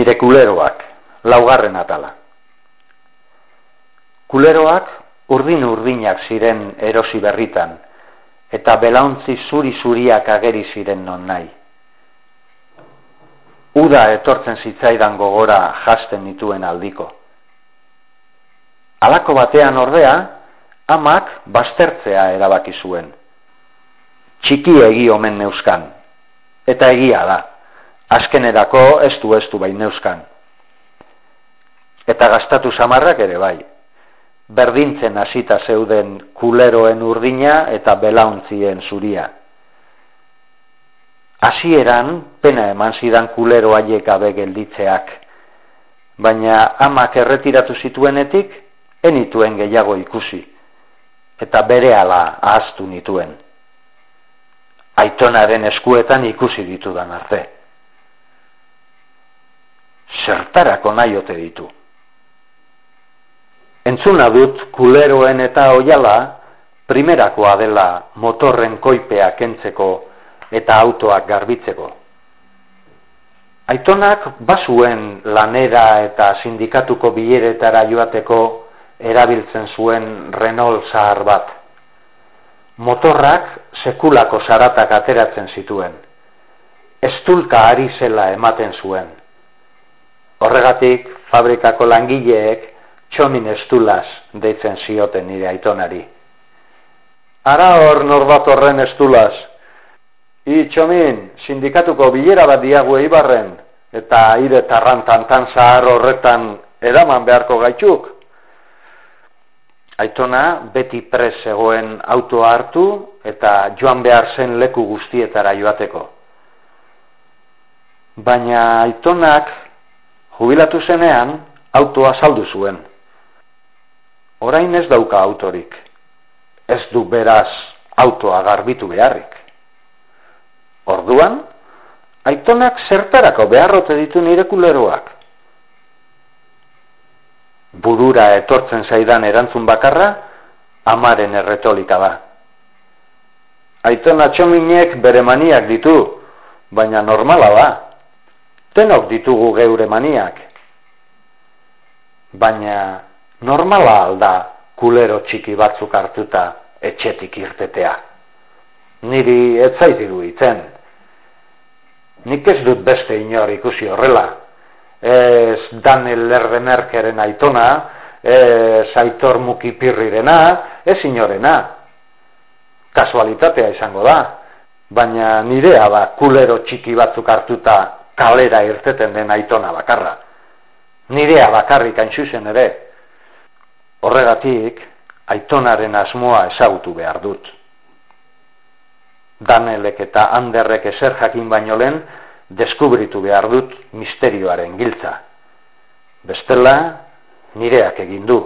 nire kuleroak, laugarren atala. Kuleroak urdin urdinak ziren erosi berritan, eta belauntzi zuri zuriak ageri ziren non nahi. Uda etortzen zitzaidan gogora jasten dituen aldiko. Alako batean ordea, amak bastertzea erabaki zuen. Txiki egi omen neuskan, eta egia da azkenerako ez du ez du bai neuskan. Eta gastatu samarrak ere bai. Berdintzen hasita zeuden kuleroen urdina eta belauntzien zuria. Hasieran pena eman zidan kulero haiek gabe gelditzeak, baina amak erretiratu zituenetik enituen gehiago ikusi, eta berehala ahaztu nituen. Aitonaren eskuetan ikusi ditudan arte zertarako nahi ote ditu. Entzuna dut kuleroen eta oiala primerakoa dela motorren koipea kentzeko eta autoak garbitzeko. Aitonak basuen lanera eta sindikatuko bileretara joateko erabiltzen zuen Renault zahar bat. Motorrak sekulako saratak ateratzen zituen. Estulka ari zela ematen zuen. Horregatik, fabrikako langileek txomin estulaz deitzen zioten nire aitonari. Ara hor norbat horren estulaz. I txomin, sindikatuko bilera bat diagu eibarren, eta ire tarrantan tan zahar horretan edaman beharko gaitzuk. Aitona beti pres egoen autoa hartu eta joan behar zen leku guztietara joateko. Baina aitonak Jubilatu zenean, autoa saldu zuen. Orain ez dauka autorik. Ez du beraz autoa garbitu beharrik. Orduan, aitonak zertarako beharrote ditu nire kuleroak. Burura etortzen zaidan erantzun bakarra, amaren erretolika da. Aitona txominek bere maniak ditu, baina normala da. Tenok ditugu geure maniak. Baina normala alda kulero txiki batzuk hartuta etxetik irtetea. Niri ez zaitidu itzen. Nik ez dut beste inor ikusi horrela. Ez Daniel Lerdemerkeren aitona, ez Aitor Mukipirrirena, ez inorena. Kasualitatea izango da. Baina nirea da kulero txiki batzuk hartuta kalera irteten den aitona bakarra. Nirea bakarrik antxuzen ere. Horregatik, aitonaren asmoa ezagutu behar dut. Danelek eta Anderrek eser jakin baino lehen, deskubritu behar dut misterioaren giltza. Bestela, nireak egin du.